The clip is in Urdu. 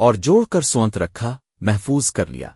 اور جوڑ کر سونت رکھا محفوظ کر لیا۔